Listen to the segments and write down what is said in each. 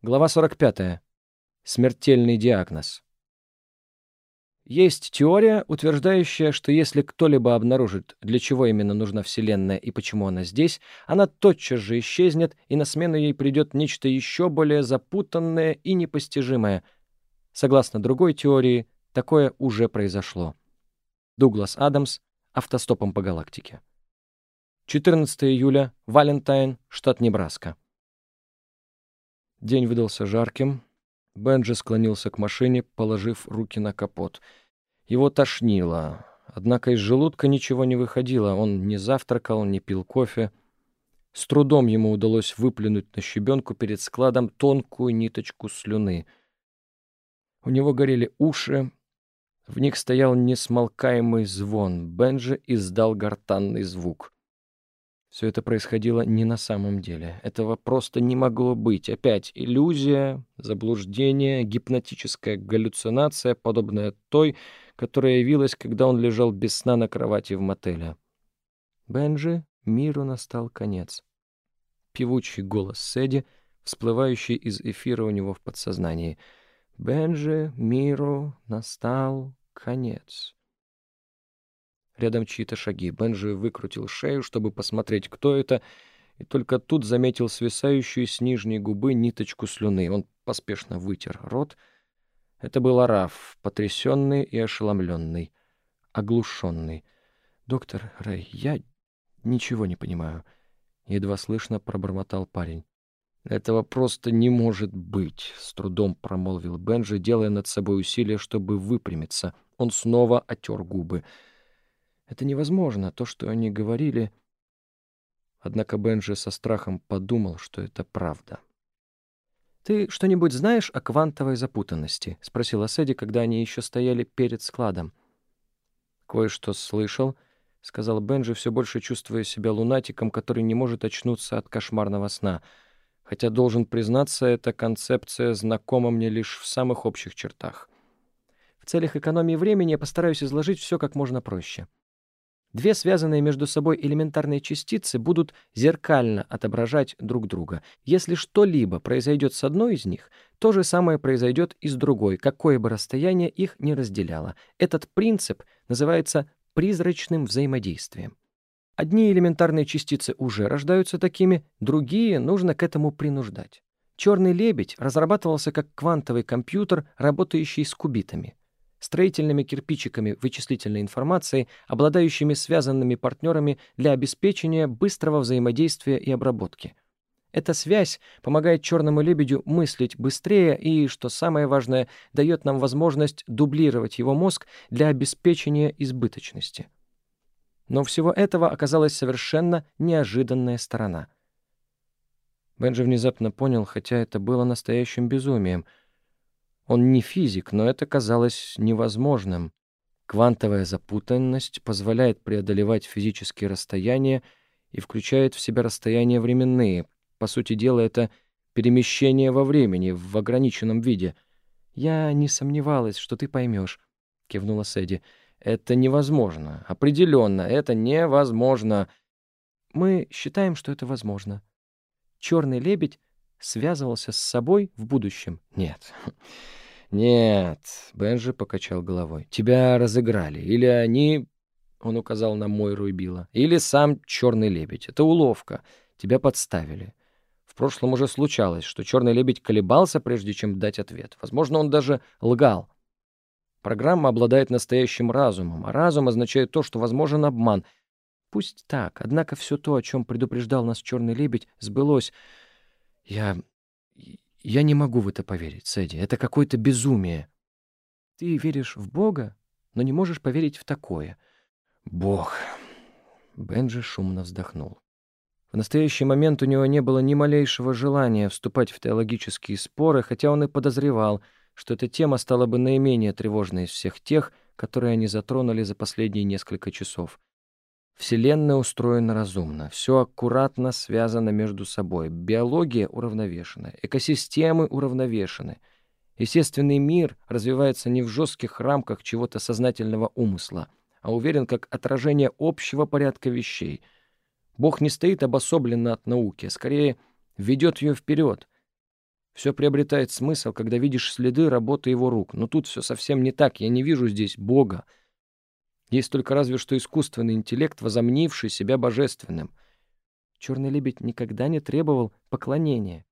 Глава 45. Смертельный диагноз. Есть теория, утверждающая, что если кто-либо обнаружит, для чего именно нужна Вселенная и почему она здесь, она тотчас же исчезнет, и на смену ей придет нечто еще более запутанное и непостижимое. Согласно другой теории, такое уже произошло. Дуглас Адамс «Автостопом по галактике». 14 июля, Валентайн, штат Небраска. День выдался жарким. Бенджи склонился к машине, положив руки на капот. Его тошнило. Однако из желудка ничего не выходило. Он не завтракал, не пил кофе. С трудом ему удалось выплюнуть на щебенку перед складом тонкую ниточку слюны. У него горели уши. В них стоял несмолкаемый звон. Бенджи издал гортанный звук — все это происходило не на самом деле. Этого просто не могло быть. Опять иллюзия, заблуждение, гипнотическая галлюцинация, подобная той, которая явилась, когда он лежал без сна на кровати в мотеле. Бенджи, миру настал конец. Певучий голос Сэдди, всплывающий из эфира у него в подсознании. «Бенджи, миру настал конец». Рядом чьи-то шаги. Бенджи выкрутил шею, чтобы посмотреть, кто это, и только тут заметил свисающую с нижней губы ниточку слюны. Он поспешно вытер рот. Это был Араф, потрясенный и ошеломленный, оглушенный. «Доктор Рэй, я ничего не понимаю», — едва слышно пробормотал парень. «Этого просто не может быть», — с трудом промолвил Бенджи, делая над собой усилие, чтобы выпрямиться. Он снова отер губы. Это невозможно, то, что они говорили. Однако Бенджи со страхом подумал, что это правда. «Ты что-нибудь знаешь о квантовой запутанности?» — спросила Сэдди, когда они еще стояли перед складом. «Кое-что слышал», — сказал Бенджи, все больше чувствуя себя лунатиком, который не может очнуться от кошмарного сна. Хотя, должен признаться, эта концепция знакома мне лишь в самых общих чертах. В целях экономии времени я постараюсь изложить все как можно проще. Две связанные между собой элементарные частицы будут зеркально отображать друг друга. Если что-либо произойдет с одной из них, то же самое произойдет и с другой, какое бы расстояние их не разделяло. Этот принцип называется призрачным взаимодействием. Одни элементарные частицы уже рождаются такими, другие нужно к этому принуждать. Черный лебедь разрабатывался как квантовый компьютер, работающий с кубитами строительными кирпичиками вычислительной информации, обладающими связанными партнерами для обеспечения быстрого взаимодействия и обработки. Эта связь помогает черному лебедю мыслить быстрее и, что самое важное, дает нам возможность дублировать его мозг для обеспечения избыточности. Но всего этого оказалась совершенно неожиданная сторона. Бенджи внезапно понял, хотя это было настоящим безумием — он не физик, но это казалось невозможным. Квантовая запутанность позволяет преодолевать физические расстояния и включает в себя расстояния временные. По сути дела, это перемещение во времени в ограниченном виде. «Я не сомневалась, что ты поймешь», — кивнула Сэдди. «Это невозможно. Определенно, это невозможно. Мы считаем, что это возможно. Черный лебедь связывался с собой в будущем? Нет. Нет, Бенджи покачал головой. Тебя разыграли. Или они... Он указал на Мойру и Билла. Или сам черный лебедь. Это уловка. Тебя подставили. В прошлом уже случалось, что черный лебедь колебался, прежде чем дать ответ. Возможно, он даже лгал. Программа обладает настоящим разумом, а разум означает то, что возможен обман. Пусть так, однако все то, о чем предупреждал нас черный лебедь, сбылось. Я... я не могу в это поверить, Сэдди. Это какое-то безумие. Ты веришь в Бога, но не можешь поверить в такое. Бог. Бенджи шумно вздохнул. В настоящий момент у него не было ни малейшего желания вступать в теологические споры, хотя он и подозревал, что эта тема стала бы наименее тревожной из всех тех, которые они затронули за последние несколько часов. Вселенная устроена разумно, все аккуратно связано между собой, биология уравновешена, экосистемы уравновешены. Естественный мир развивается не в жестких рамках чего-то сознательного умысла, а уверен как отражение общего порядка вещей. Бог не стоит обособленно от науки, а скорее ведет ее вперед. Все приобретает смысл, когда видишь следы работы его рук. Но тут все совсем не так. Я не вижу здесь Бога. Есть только разве что искусственный интеллект, возомнивший себя божественным. Черный лебедь никогда не требовал поклонения.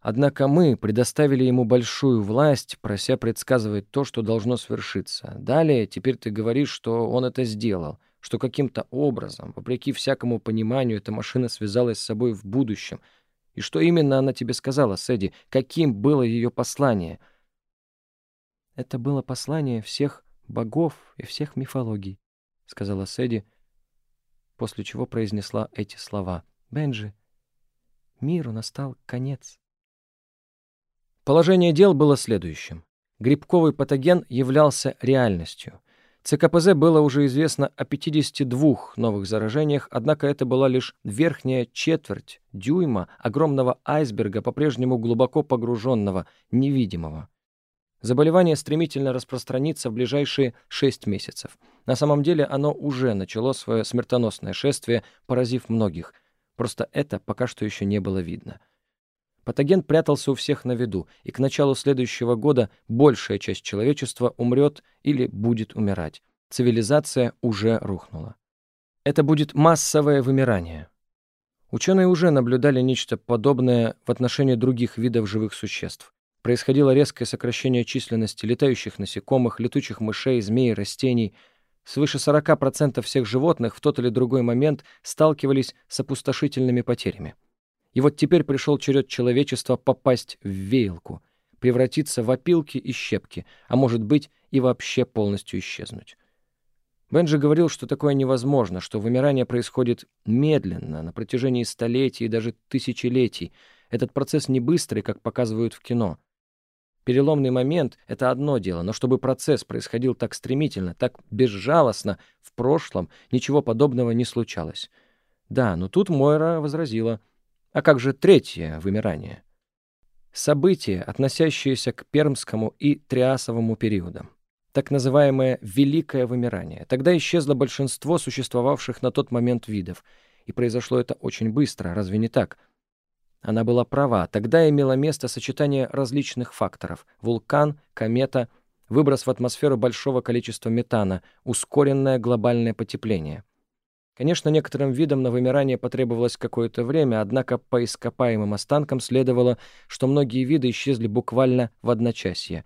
Однако мы предоставили ему большую власть, прося предсказывать то, что должно свершиться. Далее, теперь ты говоришь, что он это сделал, что каким-то образом, вопреки всякому пониманию, эта машина связалась с собой в будущем — и что именно она тебе сказала, Сэдди? Каким было ее послание? Это было послание всех богов и всех мифологий, сказала Сэдди, после чего произнесла эти слова. Бенджи, миру настал конец. Положение дел было следующим. Грибковый патоген являлся реальностью. ЦКПЗ было уже известно о 52 новых заражениях, однако это была лишь верхняя четверть дюйма огромного айсберга, по-прежнему глубоко погруженного, невидимого. Заболевание стремительно распространится в ближайшие 6 месяцев. На самом деле оно уже начало свое смертоносное шествие, поразив многих. Просто это пока что еще не было видно. Патоген прятался у всех на виду, и к началу следующего года большая часть человечества умрет или будет умирать. Цивилизация уже рухнула. Это будет массовое вымирание. Ученые уже наблюдали нечто подобное в отношении других видов живых существ. Происходило резкое сокращение численности летающих насекомых, летучих мышей, змей, растений. Свыше 40% всех животных в тот или другой момент сталкивались с опустошительными потерями. И вот теперь пришел черед человечества попасть в веялку, превратиться в опилки и щепки, а может быть и вообще полностью исчезнуть. Бенджи говорил, что такое невозможно, что вымирание происходит медленно, на протяжении столетий и даже тысячелетий. Этот процесс не быстрый, как показывают в кино. Переломный момент — это одно дело, но чтобы процесс происходил так стремительно, так безжалостно, в прошлом ничего подобного не случалось. Да, но тут Мойра возразила — а как же третье вымирание? События, относящиеся к Пермскому и Триасовому периодам. Так называемое «великое вымирание». Тогда исчезло большинство существовавших на тот момент видов. И произошло это очень быстро, разве не так? Она была права. Тогда имело место сочетание различных факторов. Вулкан, комета, выброс в атмосферу большого количества метана, ускоренное глобальное потепление. Конечно, некоторым видам на вымирание потребовалось какое-то время, однако по ископаемым останкам следовало, что многие виды исчезли буквально в одночасье.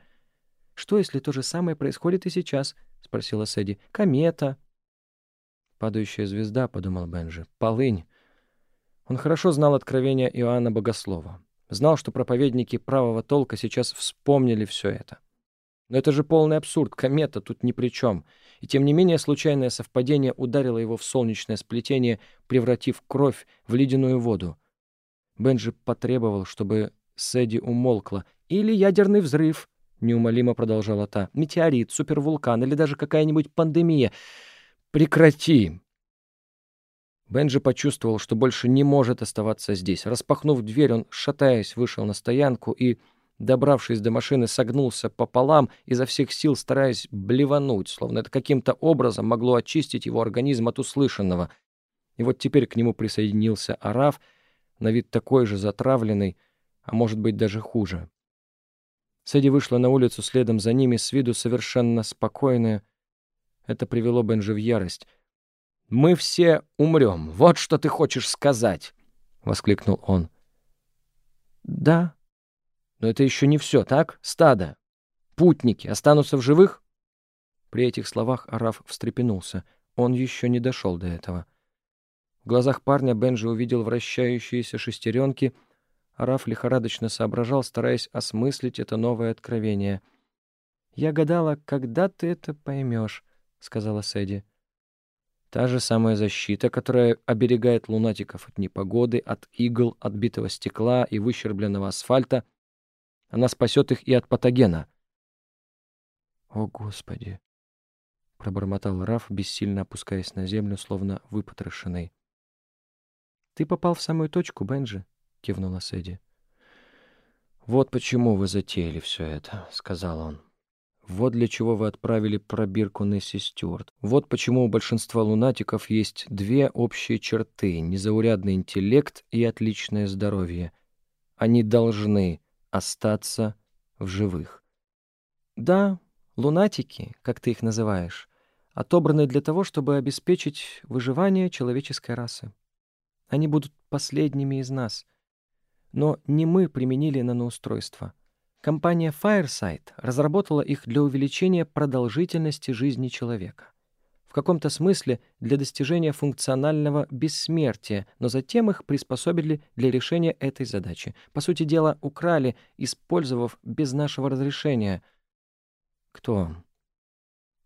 «Что, если то же самое происходит и сейчас?» — спросила Сэдди. «Комета». «Падающая звезда», — подумал Бенджи. «Полынь». Он хорошо знал откровения Иоанна Богослова. Знал, что проповедники правого толка сейчас вспомнили все это. Но это же полный абсурд, комета тут ни при чем. И тем не менее случайное совпадение ударило его в солнечное сплетение, превратив кровь в ледяную воду. Бенджи потребовал, чтобы Сэдди умолкла. «Или ядерный взрыв», — неумолимо продолжала та. «Метеорит, супервулкан или даже какая-нибудь пандемия. Прекрати!» Бенджи почувствовал, что больше не может оставаться здесь. Распахнув дверь, он, шатаясь, вышел на стоянку и Добравшись до машины, согнулся пополам, изо всех сил стараясь блевануть, словно это каким-то образом могло очистить его организм от услышанного. И вот теперь к нему присоединился Араф, на вид такой же затравленный, а может быть даже хуже. Сэдди вышла на улицу следом за ними, с виду совершенно спокойная. Это привело Бенжи в ярость. «Мы все умрем, вот что ты хочешь сказать!» — воскликнул он. «Да», но это еще не все, так? Стадо. Путники останутся в живых? При этих словах Араф встрепенулся. Он еще не дошел до этого. В глазах парня Бенджи увидел вращающиеся шестеренки. Араф лихорадочно соображал, стараясь осмыслить это новое откровение. «Я гадала, когда ты это поймешь», — сказала Сэдди. Та же самая защита, которая оберегает лунатиков от непогоды, от игл, отбитого стекла и выщербленного асфальта, она спасет их и от патогена. «О, Господи!» — пробормотал Раф, бессильно опускаясь на землю, словно выпотрошенный. «Ты попал в самую точку, Бенджи», — кивнула Сэдди. «Вот почему вы затеяли все это», — сказал он. «Вот для чего вы отправили пробирку Несси Стюарт. Вот почему у большинства лунатиков есть две общие черты — незаурядный интеллект и отличное здоровье. Они должны остаться в живых. Да, лунатики, как ты их называешь, отобраны для того, чтобы обеспечить выживание человеческой расы. Они будут последними из нас. Но не мы применили наноустройство. Компания Fireside разработала их для увеличения продолжительности жизни человека. В каком-то смысле для достижения функционального бессмертия, но затем их приспособили для решения этой задачи. По сути дела, украли, использовав без нашего разрешения. Кто?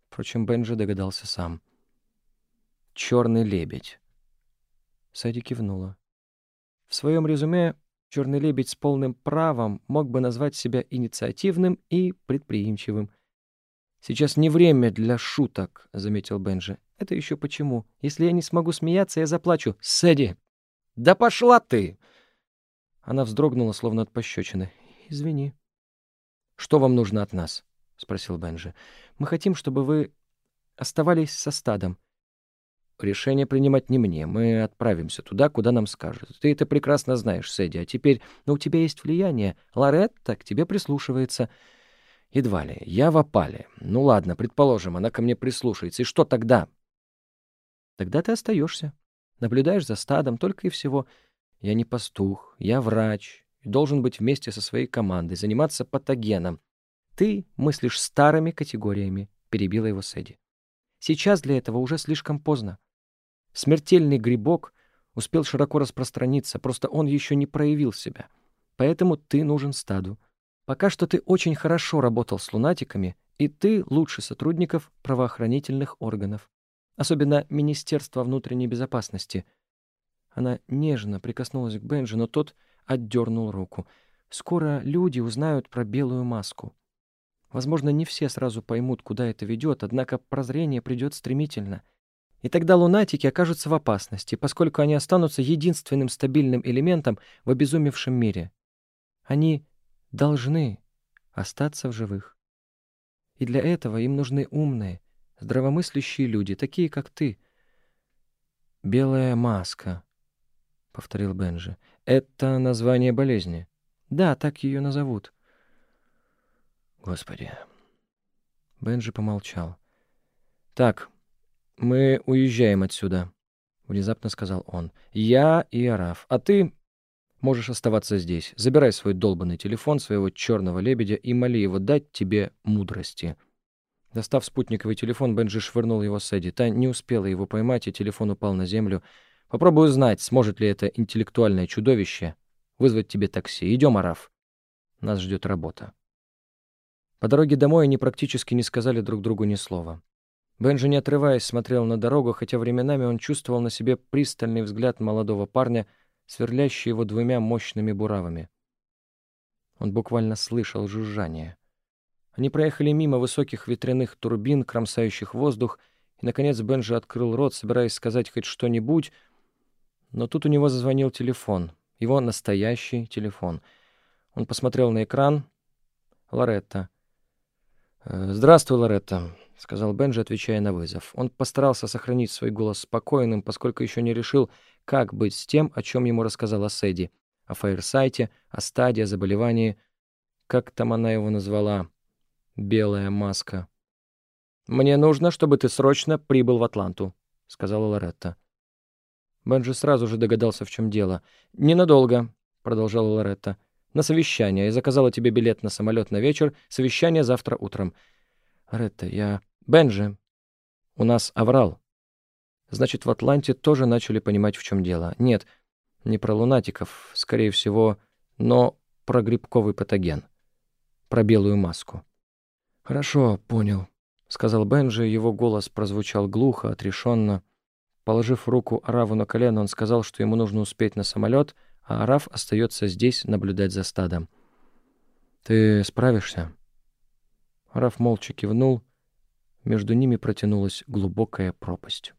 Впрочем, Бенджи догадался сам. «Черный лебедь». Сэдди кивнула. В своем резюме «Черный лебедь» с полным правом мог бы назвать себя инициативным и предприимчивым. «Сейчас не время для шуток», — заметил Бенджи. «Это еще почему? Если я не смогу смеяться, я заплачу. Сэдди!» «Да пошла ты!» Она вздрогнула, словно от пощечины. «Извини». «Что вам нужно от нас?» — спросил Бенджи. «Мы хотим, чтобы вы оставались со стадом. Решение принимать не мне. Мы отправимся туда, куда нам скажут. Ты это прекрасно знаешь, Сэдди. А теперь, ну, у тебя есть влияние. Лоретта к тебе прислушивается. Едва ли. Я в опале. Ну ладно, предположим, она ко мне прислушается. И что тогда? Тогда ты остаешься. Наблюдаешь за стадом только и всего. Я не пастух, я врач. Должен быть вместе со своей командой, заниматься патогеном. Ты мыслишь старыми категориями, перебила его Сэдди. Сейчас для этого уже слишком поздно. Смертельный грибок успел широко распространиться, просто он еще не проявил себя. Поэтому ты нужен стаду. Пока что ты очень хорошо работал с лунатиками, и ты лучший сотрудников правоохранительных органов. Особенно Министерства внутренней безопасности. Она нежно прикоснулась к Бенджи, но тот отдернул руку. Скоро люди узнают про белую маску. Возможно, не все сразу поймут, куда это ведет, однако прозрение придет стремительно — и тогда лунатики окажутся в опасности, поскольку они останутся единственным стабильным элементом в обезумевшем мире. Они должны остаться в живых. И для этого им нужны умные, здравомыслящие люди, такие как ты. «Белая маска», — повторил Бенджи. «Это название болезни». «Да, так ее назовут». «Господи». Бенджи помолчал. «Так, «Мы уезжаем отсюда», — внезапно сказал он. «Я и Араф. А ты можешь оставаться здесь. Забирай свой долбанный телефон своего черного лебедя и моли его дать тебе мудрости». Достав спутниковый телефон, Бенджи швырнул его Сэдди. Та не успела его поймать, и телефон упал на землю. «Попробуй узнать, сможет ли это интеллектуальное чудовище вызвать тебе такси. Идем, Араф. Нас ждет работа». По дороге домой они практически не сказали друг другу ни слова. Бенджи, не отрываясь, смотрел на дорогу, хотя временами он чувствовал на себе пристальный взгляд молодого парня, сверлящий его двумя мощными буравами. Он буквально слышал жужжание. Они проехали мимо высоких ветряных турбин, кромсающих воздух, и, наконец, Бенджи открыл рот, собираясь сказать хоть что-нибудь, но тут у него зазвонил телефон, его настоящий телефон. Он посмотрел на экран. Лоретта. «Э, «Здравствуй, Лоретта. — сказал Бенджи, отвечая на вызов. Он постарался сохранить свой голос спокойным, поскольку еще не решил, как быть с тем, о чем ему рассказала Сэдди. О фаерсайте, о стадии, о заболевании. Как там она его назвала? «Белая маска». «Мне нужно, чтобы ты срочно прибыл в Атланту», — сказала Лоретта. Бенджи сразу же догадался, в чем дело. «Ненадолго», — продолжала Лоретта. «На совещание. Я заказала тебе билет на самолет на вечер. Совещание завтра утром». «Ретта, я...» «Бенджи, у нас аврал». Значит, в Атланте тоже начали понимать, в чем дело. Нет, не про лунатиков, скорее всего, но про грибковый патоген. Про белую маску. «Хорошо, понял», — сказал Бенджи, его голос прозвучал глухо, отрешенно. Положив руку Араву на колено, он сказал, что ему нужно успеть на самолет, а Арав остается здесь наблюдать за стадом. «Ты справишься?» Арав молча кивнул, между ними протянулась глубокая пропасть.